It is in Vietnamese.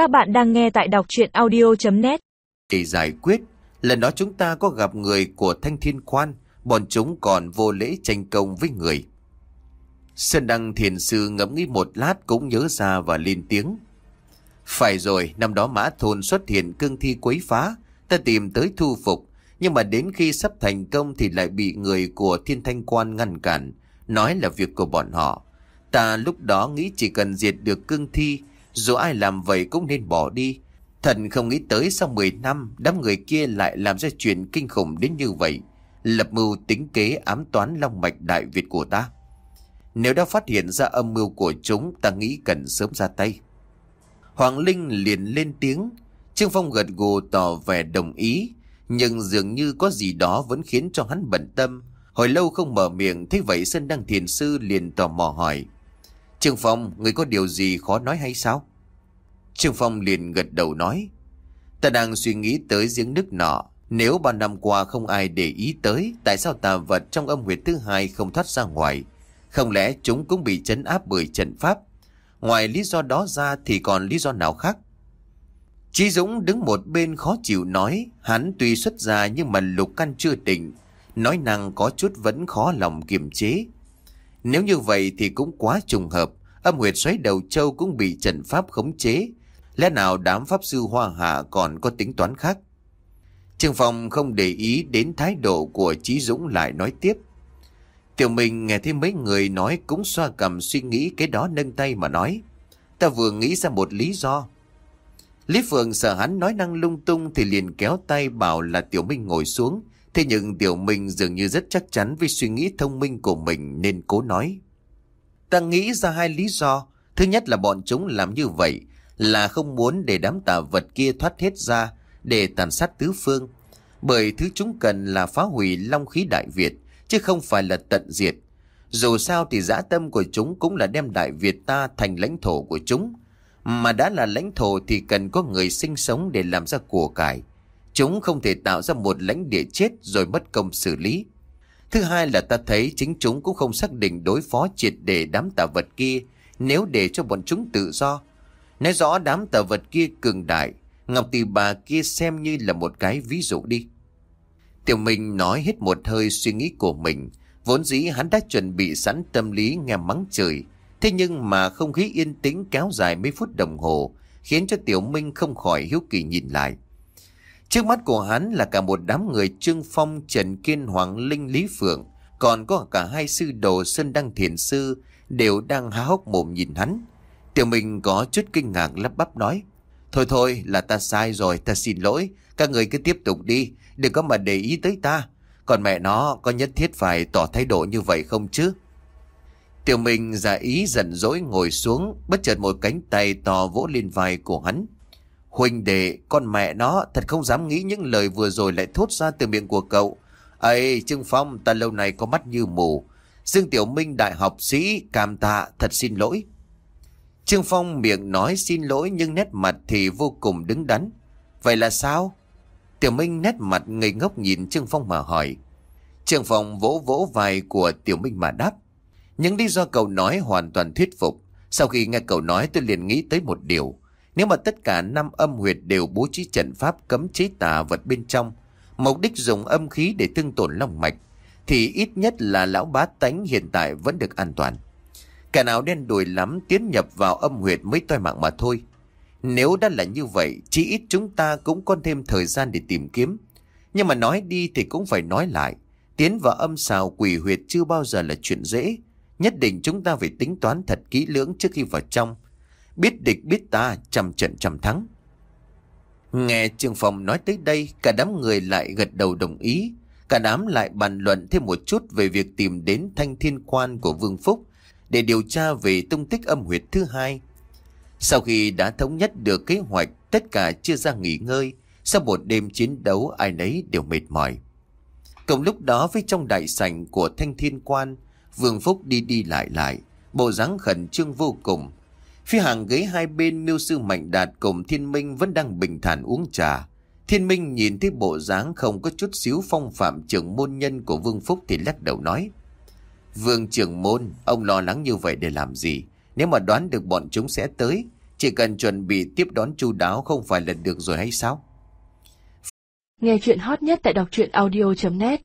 Các bạn đang nghe tại đọc chuyện audio.net Để giải quyết, lần đó chúng ta có gặp người của Thanh Thiên Quan, bọn chúng còn vô lễ tranh công với người. Sơn Đăng Thiền Sư ngẫm nghĩ một lát cũng nhớ ra và lên tiếng. Phải rồi, năm đó Mã Thôn xuất hiện cương thi quấy phá, ta tìm tới thu phục, nhưng mà đến khi sắp thành công thì lại bị người của Thiên Thanh Quan ngăn cản, nói là việc của bọn họ. Ta lúc đó nghĩ chỉ cần diệt được cương thi, dù ai làm vậy cũng nên bỏ đi. Thần không nghĩ tới sau 10 năm, đám người kia lại làm ra chuyện kinh khủng đến như vậy. Lập mưu tính kế ám toán long mạch đại Việt của ta. Nếu đã phát hiện ra âm mưu của chúng, ta nghĩ cần sớm ra tay. Hoàng Linh liền lên tiếng, Trương Phong gật gù tỏ vẻ đồng ý, nhưng dường như có gì đó vẫn khiến cho hắn bận tâm. Hồi lâu không mở miệng, thế vậy Sơn Đăng Thiền Sư liền tò mò hỏi. Trương Phong, người có điều gì khó nói hay sao? Trương Phong liền gật đầu nói. Ta đang suy nghĩ tới giếng nước nọ. Nếu bao năm qua không ai để ý tới, tại sao tà vật trong âm huyệt thứ hai không thoát ra ngoài? Không lẽ chúng cũng bị chấn áp bởi trận pháp? Ngoài lý do đó ra thì còn lý do nào khác? Chí Dũng đứng một bên khó chịu nói, hắn tuy xuất gia nhưng mà lục căn chưa tỉnh, nói năng có chút vẫn khó lòng kiềm chế. Nếu như vậy thì cũng quá trùng hợp, âm huyệt xoáy đầu châu cũng bị trận pháp khống chế. Lẽ nào đám pháp sư hoa hạ còn có tính toán khác? Trương Phong không để ý đến thái độ của Chí Dũng lại nói tiếp. Tiểu mình nghe thấy mấy người nói cũng xoa cầm suy nghĩ cái đó nâng tay mà nói. Ta vừa nghĩ ra một lý do. Lý Phượng sợ hắn nói năng lung tung thì liền kéo tay bảo là Tiểu Minh ngồi xuống. Thế nhưng Tiểu Minh dường như rất chắc chắn vì suy nghĩ thông minh của mình nên cố nói. Ta nghĩ ra hai lý do. Thứ nhất là bọn chúng làm như vậy, là không muốn để đám tà vật kia thoát hết ra để tàn sát tứ phương. Bởi thứ chúng cần là phá hủy long khí Đại Việt, chứ không phải là tận diệt. Dù sao thì dã tâm của chúng cũng là đem Đại Việt ta thành lãnh thổ của chúng. Mà đã là lãnh thổ thì cần có người sinh sống để làm ra của cải. Chúng không thể tạo ra một lãnh địa chết rồi mất công xử lý. Thứ hai là ta thấy chính chúng cũng không xác định đối phó triệt để đám tà vật kia nếu để cho bọn chúng tự do. Nói rõ đám tà vật kia cường đại, Ngọc Tỷ bà kia xem như là một cái ví dụ đi. Tiểu Minh nói hết một hơi suy nghĩ của mình. Vốn dĩ hắn đã chuẩn bị sẵn tâm lý nghe mắng trời. Thế nhưng mà không khí yên tĩnh kéo dài mấy phút đồng hồ khiến cho Tiểu Minh không khỏi hiếu kỳ nhìn lại. Trước mắt của hắn là cả một đám người Trương Phong, Trần Kiên, Hoàng Linh, Lý Phượng, còn có cả hai sư đồ Sơn Đăng Thiền Sư đều đang há hốc mồm nhìn hắn. Tiểu Minh có chút kinh ngạc lắp bắp nói, Thôi thôi là ta sai rồi, ta xin lỗi, các người cứ tiếp tục đi, đừng có mà để ý tới ta. Còn mẹ nó có nhất thiết phải tỏ thái độ như vậy không chứ? Tiểu Minh giả ý giận dỗi ngồi xuống, bất chợt một cánh tay to vỗ lên vai của hắn. Huynh đệ, con mẹ nó thật không dám nghĩ những lời vừa rồi lại thốt ra từ miệng của cậu. ấy Trương Phong, ta lâu nay có mắt như mù. Dương Tiểu Minh đại học sĩ, cảm tạ, thật xin lỗi. Trương Phong miệng nói xin lỗi nhưng nét mặt thì vô cùng đứng đắn. Vậy là sao? Tiểu Minh nét mặt ngây ngốc nhìn Trương Phong mà hỏi. Trương Phong vỗ vỗ vai của Tiểu Minh mà đáp. Những lý do cậu nói hoàn toàn thuyết phục. Sau khi nghe cậu nói tôi liền nghĩ tới một điều. Nếu mà tất cả năm âm huyệt đều bố trí trận pháp cấm chế tà vật bên trong, mục đích dùng âm khí để thương tổn long mạch, thì ít nhất là lão bá tánh hiện tại vẫn được an toàn. Cả nào đen đùi lắm tiến nhập vào âm huyệt mới toi mạng mà thôi. Nếu đã là như vậy, chỉ ít chúng ta cũng có thêm thời gian để tìm kiếm. Nhưng mà nói đi thì cũng phải nói lại. Tiến vào âm xào quỷ huyệt chưa bao giờ là chuyện dễ. Nhất định chúng ta phải tính toán thật kỹ lưỡng trước khi vào trong. Biết địch biết ta, trăm trận trăm thắng. Nghe Trương Phong nói tới đây, cả đám người lại gật đầu đồng ý. Cả đám lại bàn luận thêm một chút về việc tìm đến thanh thiên quan của Vương Phúc để điều tra về tung tích âm huyệt thứ hai. Sau khi đã thống nhất được kế hoạch, tất cả chưa ra nghỉ ngơi. Sau một đêm chiến đấu, ai nấy đều mệt mỏi. Cùng lúc đó với trong đại sảnh của thanh thiên quan, Vương Phúc đi đi lại lại, bộ dáng khẩn trương vô cùng. Phía hàng ghế hai bên miêu sư Mạnh Đạt cùng Thiên Minh vẫn đang bình thản uống trà. Thiên Minh nhìn thấy bộ dáng không có chút xíu phong phạm trưởng môn nhân của Vương Phúc thì lắc đầu nói. Vương trưởng môn, ông lo lắng như vậy để làm gì? Nếu mà đoán được bọn chúng sẽ tới, Chỉ cần chuẩn bị tiếp đón chu đáo không phải là được rồi hay sao? Nghe chuyện hot nhất tại đọc truyện audio.net